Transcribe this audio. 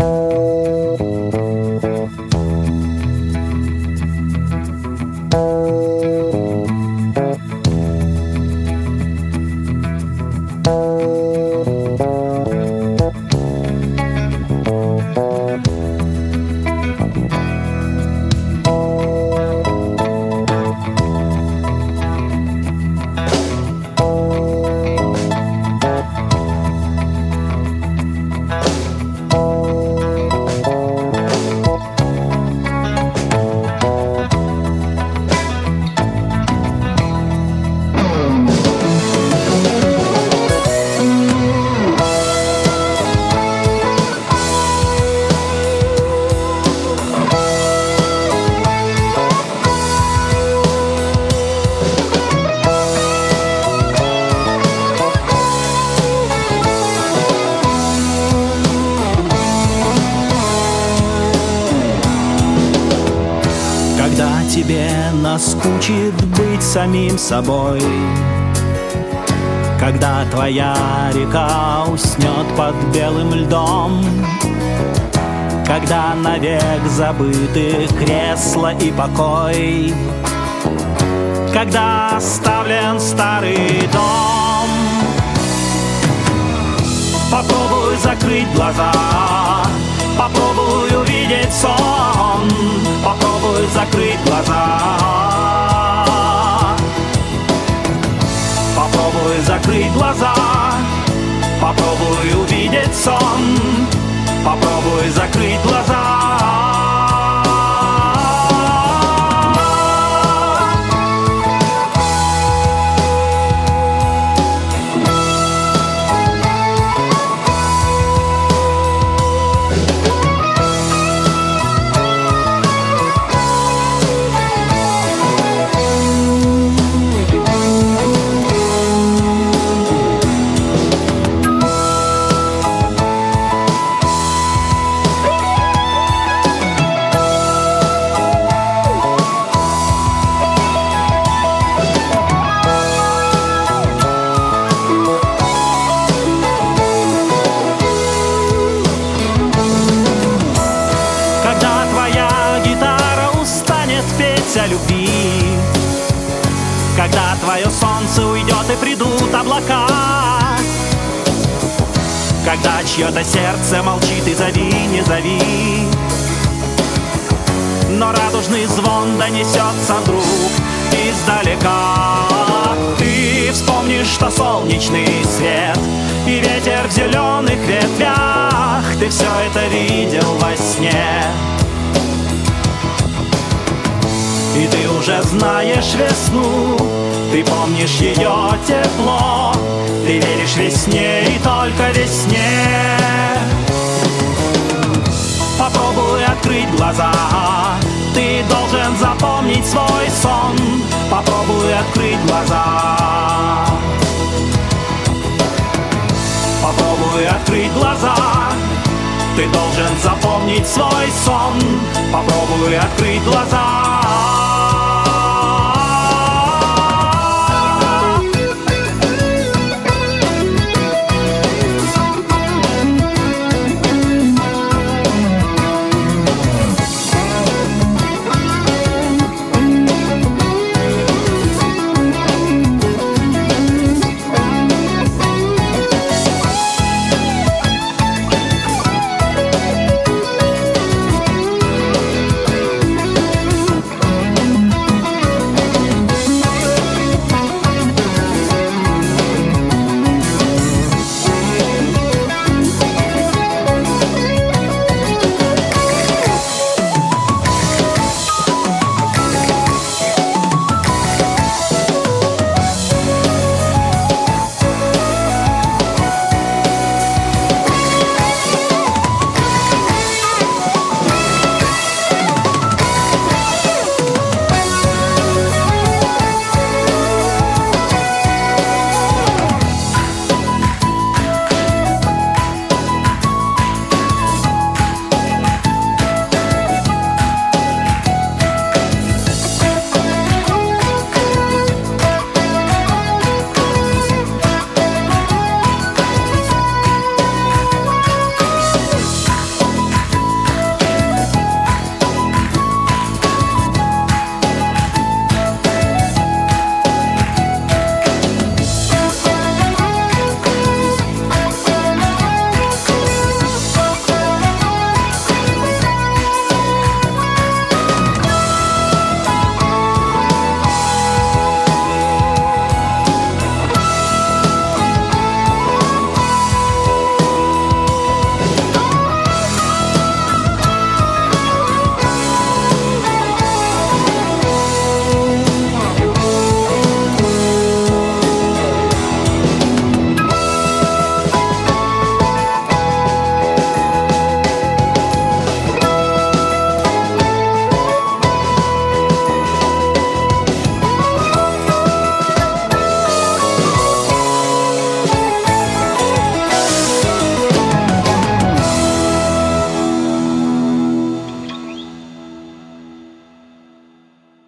Música наскучит быть самим собой. Когда твоя река уснет под белым льдом Когда навек забыты кресла и покой Когда оставлен старый дом. Попробуй закрыть глаза Попробуй увидеть сон Попробуй закрыть глаза. Попробуй закрыть глаза. Попробуй увидеть сон. Попробуй закрыть глаза Когда чье-то сердце молчит и зови, не зови. Но радужный звон донесется вдруг издалека. Ты вспомнишь, что солнечный свет И ветер в зеленых ветвях. Ты все это видел во сне уже знаешь весну. Ты помнишь ее тепло. Ты веришь весне и только весне. Попробуй открыть глаза. Ты должен запомнить свой сон. Попробуй открыть глаза. Попробуй открыть глаза. Ты должен запомнить свой сон. Попробуй открыть глаза